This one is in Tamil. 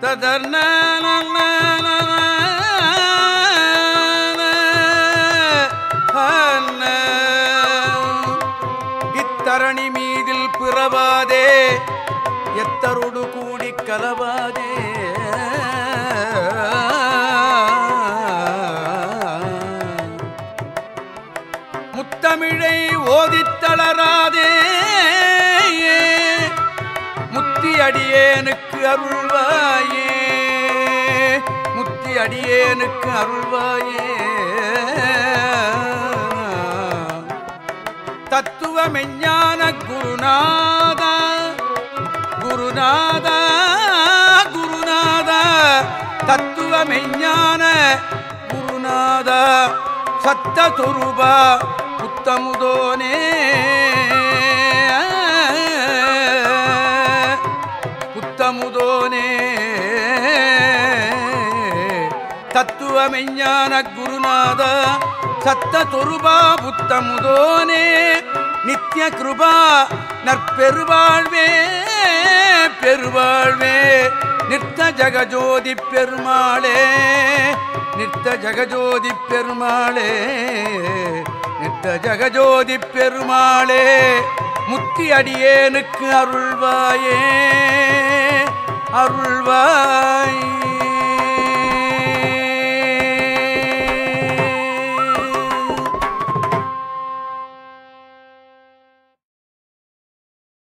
ததர்ன இத்தரணி மீதில் பிறவாதே எத்தருடு கூடி கலவாதே. முத்தமிழை ஓதித்தளராதே முத்தி அடியேனுக்கு அருள்வாயே. முத்தி அடியேனுக்கு அருள்வாயே. தத்துவ மெஞ்ஞான குருநாதா குருநாதா குருநாதா. தத்துவ மெஞ்ஞான குருநாதா சத்த துருபா புத்தமுதோனே. புத்தமுதோனே தத்துவ மெஞ்ஞான குருநாத சத்த தொருபா புத்தமுதோனே. நித்திய கிருபா நற்பெருவாழ்வே பெருவாழ்வே. நிற்த ஜகஜோதி பெருமாளே நிற்த ஜகஜோதி பெருமாளே நிற்த ஜகஜோதி பெருமாளே. முத்தி அடியேனுக்கு அருள்வாயே. அருள்வாயே